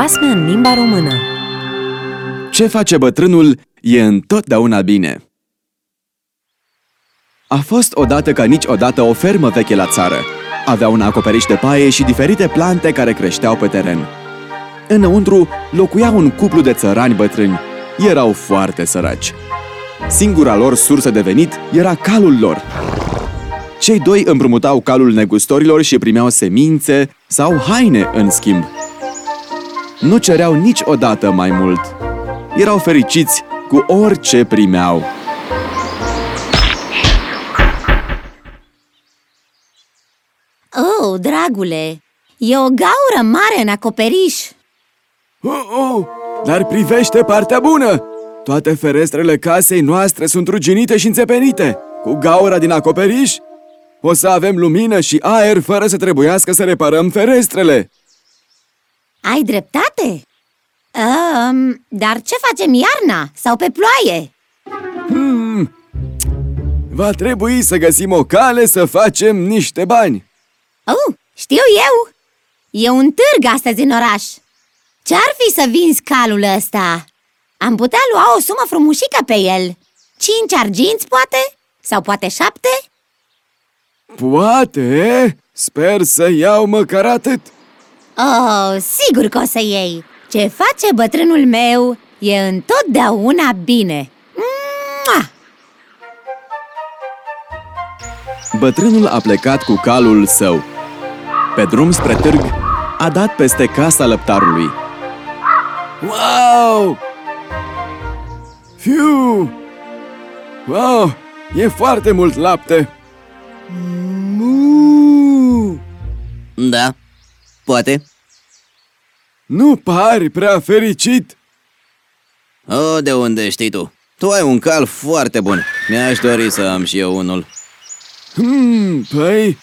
Basme în limba română Ce face bătrânul e întotdeauna bine. A fost odată ca niciodată o fermă veche la țară. Avea un acoperiș de paie și diferite plante care creșteau pe teren. Înăuntru locuia un cuplu de țărani bătrâni. Erau foarte săraci. Singura lor sursă de venit era calul lor. Cei doi împrumutau calul negustorilor și primeau semințe sau haine în schimb. Nu cereau niciodată mai mult. Erau fericiți cu orice primeau. Oh, dragule, e o gaură mare în acoperiș Oh, oh, dar privește partea bună! Toate ferestrele casei noastre sunt ruginite și înțepenite. Cu gaura din acoperiș, o să avem lumină și aer fără să trebuiască să reparăm ferestrele. Ai dreptate? Um, dar ce facem iarna sau pe ploaie? Va trebui să găsim o cale să facem niște bani. Oh, știu eu! E un târg astăzi în oraș Ce-ar fi să vinzi calul ăsta? Am putea lua o sumă frumușică pe el Cinci arginți, poate? Sau poate șapte? Poate, sper să iau măcar atât. Oh, sigur că o să iei Ce face bătrânul meu e întotdeauna bine Mua! Bătrânul a plecat cu calul său. Pe drum spre târg, a dat peste casa lăptarului. Wow! Fiu! Wow! E foarte mult lapte! Mu! Da, poate. Nu pari prea fericit! O, de unde știi tu? Tu ai un cal foarte bun. Mi-aș dori să am și eu unul. Hmm, păi,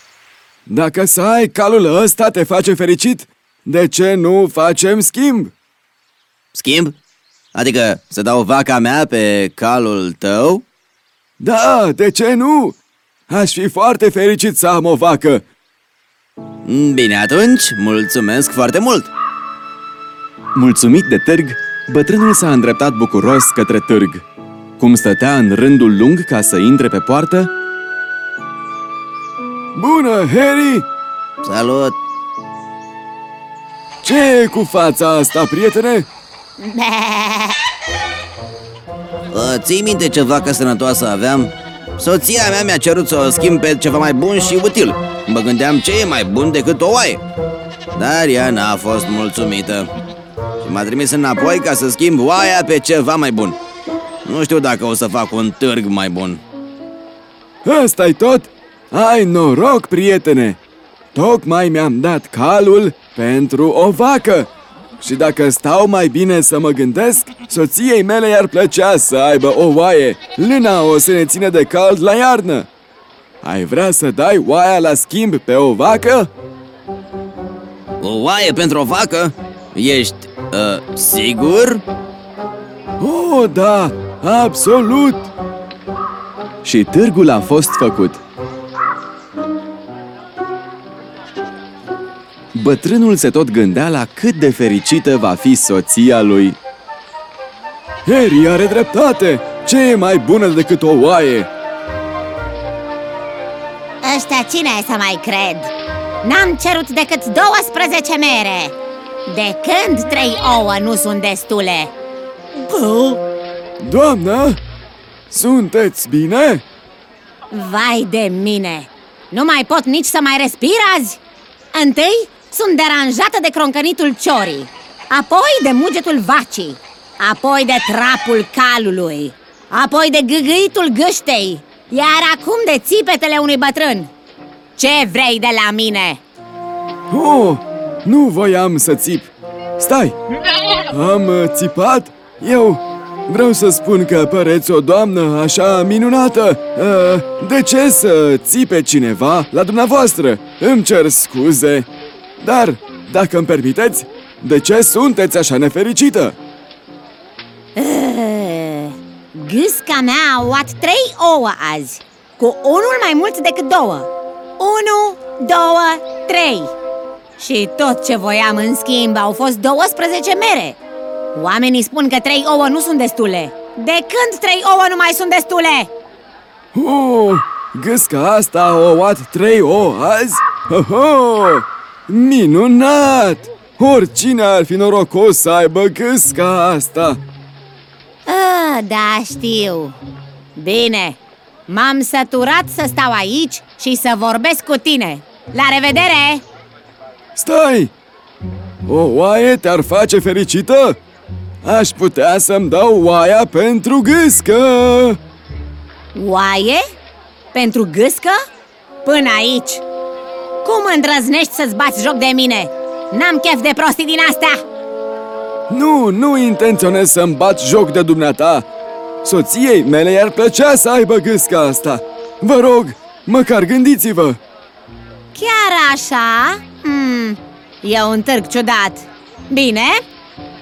dacă să ai calul ăsta te face fericit, de ce nu facem schimb? Schimb? Adică să dau vaca mea pe calul tău? Da, de ce nu? Aș fi foarte fericit să am o vacă. Bine atunci, mulțumesc foarte mult! Mulțumit de târg, bătrânul s-a îndreptat bucuros către târg. Cum stătea în rândul lung ca să intre pe poartă... Bună, Harry! Salut! Ce e cu fața asta, prietene? Uh, ții minte ce vacă sănătoasă aveam? Soția mea mi-a cerut să o schimb pe ceva mai bun și util. Mă gândeam ce e mai bun decât o oaie. Dar ea n-a fost mulțumită. Și m-a trimis înapoi ca să schimb oaia pe ceva mai bun. Nu știu dacă o să fac un târg mai bun. ăsta i tot? Ai noroc, prietene! Tocmai mi-am dat calul pentru o vacă! Și dacă stau mai bine să mă gândesc, soției mele i-ar plăcea să aibă o oaie. Lâna o să ne ține de cald la iarnă. Ai vrea să dai oaia la schimb pe o vacă? O oaie pentru o vacă? Ești, uh, sigur? Oh, da, absolut! Și târgul a fost făcut. Bătrânul se tot gândea la cât de fericită va fi soția lui. Harry are dreptate! Ce e mai bună decât o oaie? Ăștia cine e să mai cred? N-am cerut decât 12 mere De când trei ouă nu sunt destule? Doamnă, sunteți bine? Vai de mine! Nu mai pot nici să mai respir azi! Întâi sunt deranjată de croncănitul ciorii Apoi de mugetul vacii Apoi de trapul calului Apoi de gâgâitul gâștei Iar acum de țipetele unui bătrân Ce vrei de la mine? Oh, nu voiam să țip. Stai! Am uh, țipat? Eu vreau să spun că păreți o doamnă așa minunată. Uh, de ce să țipe cineva la dumneavoastră? Îmi cer scuze. Dar, dacă îmi permiteți, de ce sunteți așa nefericită? Uh, Gâsca mea a luat trei ouă azi Cu unul mai mult decât două Unu, două, trei Și tot ce voiam în schimb au fost 12 mere Oamenii spun că trei ouă nu sunt destule De când trei ouă nu mai sunt destule? Oh, gâsca asta a ouat trei ouă azi? Oho, minunat! Oricine ar fi norocos să aibă gâsca asta A, da, știu Bine, m-am săturat să stau aici și să vorbesc cu tine La revedere! Stai! O oaie te-ar face fericită? Aș putea să-mi dau oaia pentru gâscă! Oaie? Pentru gâscă? Până aici Cum îndrăznești să-ți bați joc de mine? N-am chef de prostii din astea Nu, nu intenționez să-mi bat joc de dumneata Soției mele i-ar plăcea să aibă gâsca asta Vă rog, măcar gândiți-vă. Chiar așa? Hmm, e un târg ciudat. Bine,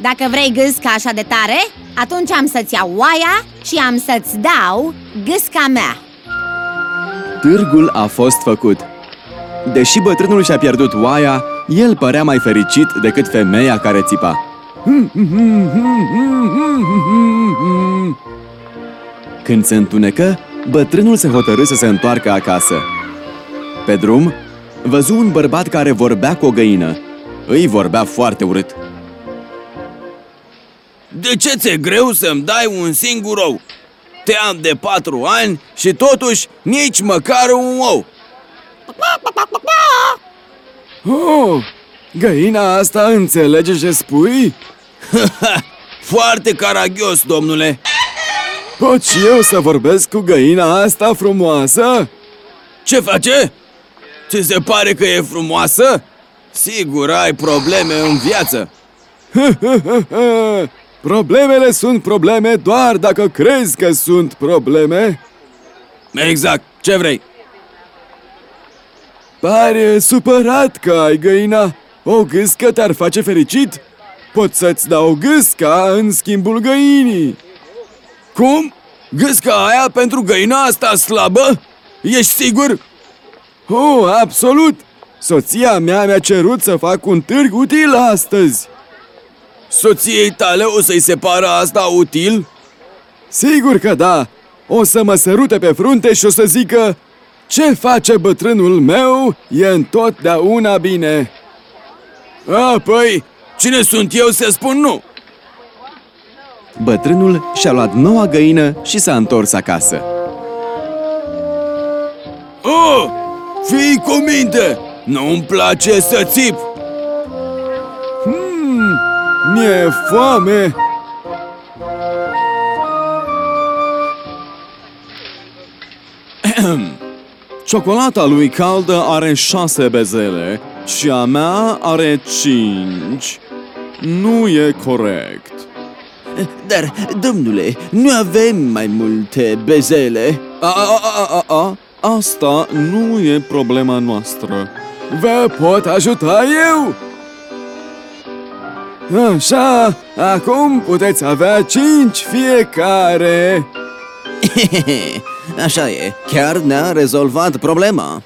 dacă vrei gâsca așa de tare Atunci am să-ți iau oaia și am să-ți dau gâsca mea. Târgul a fost făcut. Deși bătrânul și-a pierdut oaia, el părea mai fericit decât femeia care țipa. Când se întunecă, bătrânul se hotărâ să se întoarcă acasă. Pe drum, văzu un bărbat care vorbea cu o găină. Îi vorbea foarte urât. De ce ți-e greu să-mi dai un singur ou? Te am de patru ani și totuși nici măcar un ou. Oh, găina asta înțelege ce spui? Foarte caragios, domnule Pot și eu să vorbesc cu găina asta frumoasă? Ce face? Ți se pare că e frumoasă? Sigur ai probleme în viață Problemele sunt probleme doar dacă crezi că sunt probleme Exact, ce vrei? Pare supărat că ai găina O gâscă te-ar face fericit? Pot să-ți dau gâsca în schimbul găinii Cum? Gâsca aia pentru găina asta slabă? Ești sigur? Oh, absolut! Soția mea mi-a cerut să fac un târg util astăzi Soției tale o să-i separă asta util? Sigur că da! O să mă sărute pe frunte și o să zică Ce face bătrânul meu e întotdeauna bine A, păi, cine sunt eu să spun nu? Bătrânul și-a luat noua găină și s-a întors acasă Oh, fii cu minte! Nu-mi place să țip! Hmm, mi-e foame Ciocolata lui caldă are șase bezele și a mea are cinci. Nu e corect. Dar, domnule, nu avem mai multe bezele A, a, a, a, a, asta nu e problema noastră. Vă pot ajuta eu? Așa, acum puteți avea cinci fiecare. Așa e, chiar ne-a rezolvat problema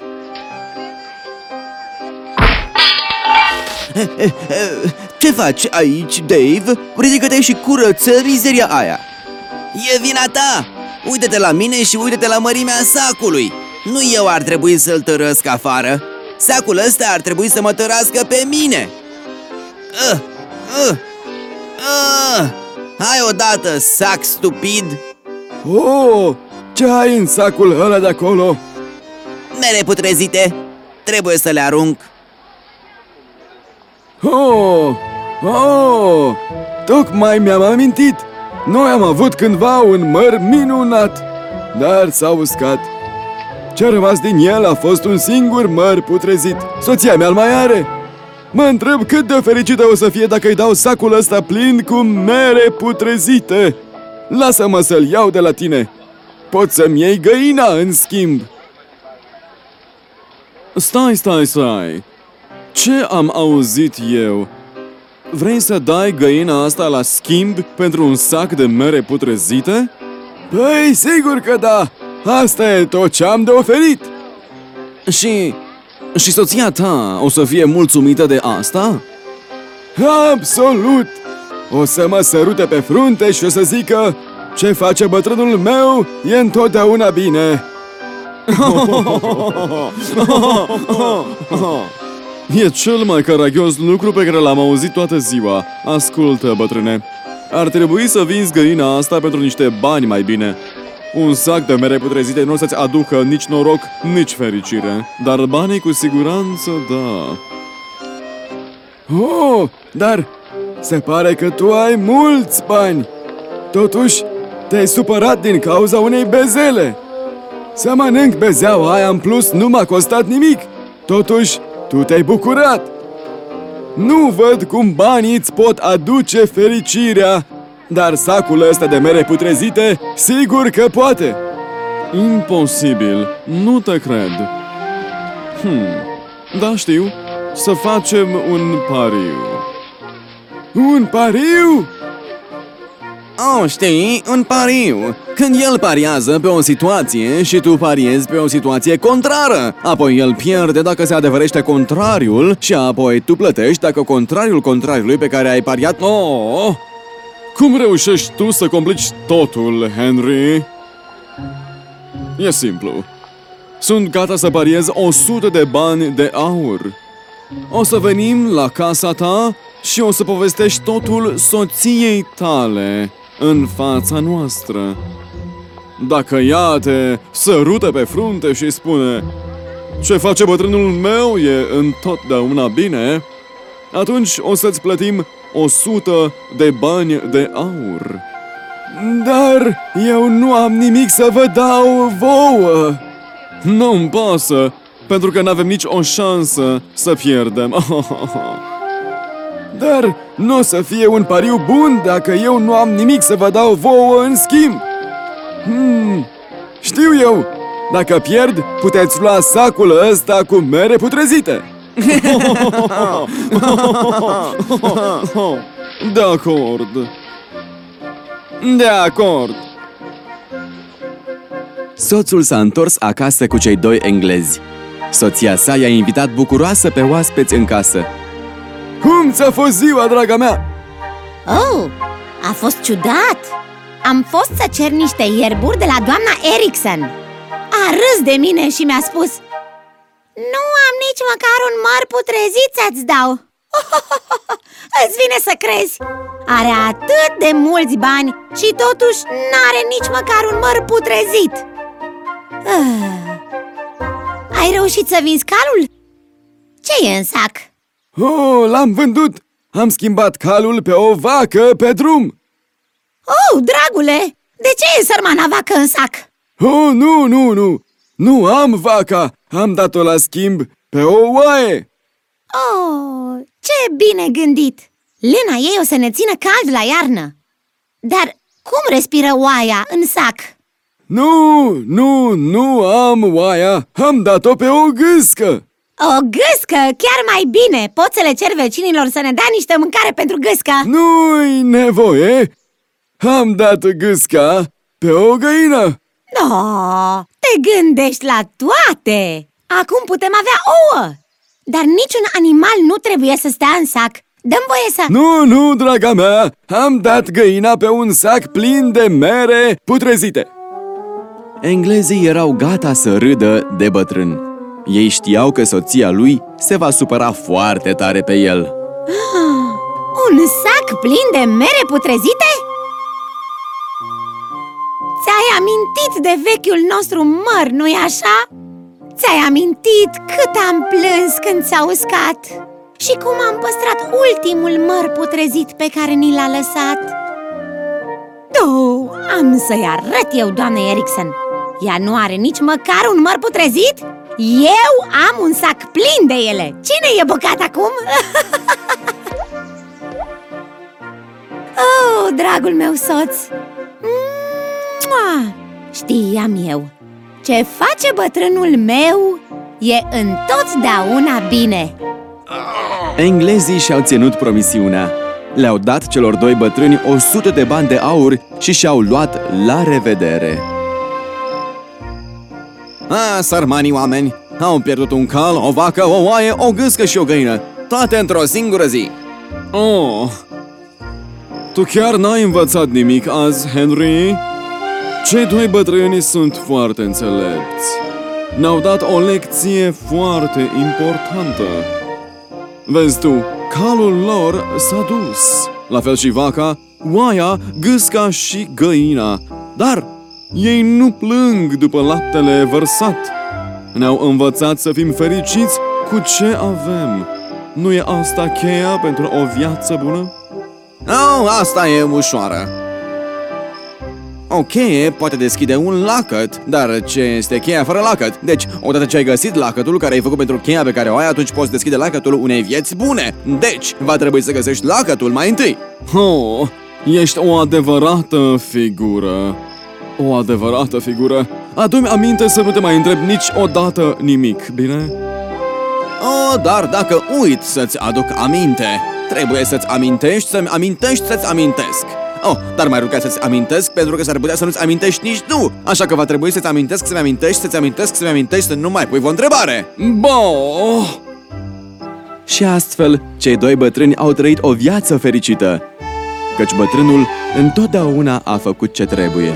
Ce faci aici, Dave? Ridică-te și curăță mizeria aia E vina ta! Uite-te la mine și uite-te la mărimea sacului Nu eu ar trebui să-l tărăsc afară Sacul ăsta ar trebui să mă tărască pe mine uh, uh, uh. Hai odată, sac stupid Oh, ce ai în sacul ăla de acolo? Mere putrezite Trebuie să le arunc Oh, oh, tocmai mi-am amintit. Noi am avut cândva un măr minunat, dar s-a uscat. Ce-a rămas din el a fost un singur măr putrezit. Soția mea mai are. Mă întreb cât de fericită o să fie dacă îi dau sacul ăsta plin cu mere putrezite. Lasă-mă să-l iau de la tine. Poți să-mi iei găina în schimb. Stai, stai, stai. Ce am auzit eu? Vrei să dai găina asta la schimb pentru un sac de mere putrezite? Păi, sigur că da! Asta e tot ce am de oferit! Și Și soția ta o să fie mulțumită de asta? Absolut! O să mă sărute pe frunte și o să zică Ce face bătrânul meu e întotdeauna bine E cel mai caragios lucru pe care l-am auzit toată ziua. Ascultă, bătrâne. Ar trebui să vinzi găina asta pentru niște bani mai bine. Un sac de mere putrezite nu o să-ți aducă nici noroc, nici fericire. Dar banii cu siguranță, da. Oh, dar se pare că tu ai mulți bani. Totuși, te-ai supărat din cauza unei bezele. Să mănânc bezeaua aia în plus nu m-a costat nimic. Totuși, tu te-ai bucurat! Nu văd cum banii îți pot aduce fericirea Dar sacul ăsta de mere putrezite, sigur că poate. Imposibil, nu te cred. Hmm, da știu, să facem un pariu. Un pariu? Oh, știi, un pariu Când el pariază pe o situație și tu pariezi pe o situație contrară Apoi el pierde dacă se adevărește contrariul Și apoi tu plătești dacă contrariul contrariului pe care ai pariat Oh, cum reușești tu să complici totul, Henry? E simplu. Sunt gata să pariez 100 de bani de aur. O să venim la casa ta și o să povestești totul soției tale în fața noastră. Dacă ea te sărută pe frunte și spune Ce face bătrânul meu e întotdeauna bine, atunci o să-ți plătim 100 de bani de aur. Dar eu nu am nimic să vă dau vouă. Nu-mi pasă, pentru că n-avem nici o șansă să pierdem. Dar nu o să fie un pariu bun dacă eu nu am nimic să vă dau vouă în schimb. Hmm, știu eu, dacă pierd, puteți lua sacul ăsta cu mere putrezite. De acord. De acord. Soțul s-a întors acasă cu cei doi englezi. Soția sa i-a invitat bucuroasă pe oaspeți în casă. Cum ți-a fost ziua, draga mea? Oh, a fost ciudat! Am fost să cer niște ierburi de la doamna Erickson A râs de mine și mi-a spus Nu am nici măcar un măr putrezit să-ți dau Îți vine să crezi Are atât de mulți bani și totuși n-are nici măcar un măr putrezit ah. Ai reușit să vinzi calul? Ce e în sac? Oh, l-am vândut! Am schimbat calul pe o vacă pe drum! Oh, dragule! De ce e sărmana vacă în sac? Oh, nu, nu, nu! Nu am vaca! Am dat-o la schimb pe o oaie! Oh, ce bine gândit! Lena ei o să ne țină cald la iarnă Dar cum respiră oaia în sac? Nu, nu, nu am oaia! Am dat-o pe o gâscă! O gâscă? Chiar mai bine! Pot să le cer vecinilor să ne dea niște mâncare pentru gâsca? Nu-i nevoie! Am dat gâsca pe o găină! No, te gândești la toate! Acum putem avea ouă! Dar niciun animal nu trebuie să stea în sac Dăm voie să... Nu, nu, draga mea! Am dat găina pe un sac plin de mere putrezite Englezii erau gata să râdă de bătrân Ei știau că soția lui se va supăra foarte tare pe el Un sac plin de mere putrezite? Ți-ai amintit de vechiul nostru măr, nu-i așa? Ți-ai amintit cât am plâns când s-a uscat Și cum am păstrat ultimul măr putrezit pe care ni l-a lăsat? Tu, am să-i arăt eu, doamne Erickson Ea nu are nici măcar un măr putrezit? Eu am un sac plin de ele. Cine e bocat acum? oh, dragul meu soț. Mua! Știam eu. Ce face bătrânul meu e întotdeauna bine. Englezii și-au ținut promisiunea. Le-au dat celor doi bătrâni 100 de bani de aur și și-au luat la revedere A, sărmanii oameni, Au pierdut un cal, o vacă, o oaie, o gâscă și o găină. Toate într-o singură zi. Oh, tu chiar n-ai învățat nimic azi, Henry? Cei doi bătrâni sunt foarte înțelepți. Ne-au dat o lecție foarte importantă. Vezi tu, calul lor s-a dus. La fel și vaca, oaia, gâsca și găina. Dar ei nu plâng după laptele vărsat. Ne-au învățat să fim fericiți cu ce avem. Nu e asta cheia pentru o viață bună? Oh, asta e ușoară. O cheie poate deschide un lacăt, dar ce este cheia fără lacăt? Deci, odată ce ai găsit lacătul care ai făcut pentru cheia pe care o ai, atunci poți deschide lacătul unei vieți bune. Deci, va trebui să găsești lacătul mai întâi. Oh, ești o adevărată figură. O adevărată figură. Adu-mi aminte să nu te mai întreb niciodată nimic, bine? Oh, dar dacă uit să-ți aduc aminte, trebuie să-ți amintești să-mi amintești să-ți amintesc. Oh, dar mai rugat să-ți amintesc pentru că s-ar putea să nu-ți amintești nici tu. Așa că va trebui să-ți amintesc, să-mi amintești, să-ți amintesc, să-mi amintești, să nu mai pui o întrebare. Bo! Și astfel, cei doi bătrâni au trăit o viață fericită, căci bătrânul întotdeauna a făcut ce trebuie.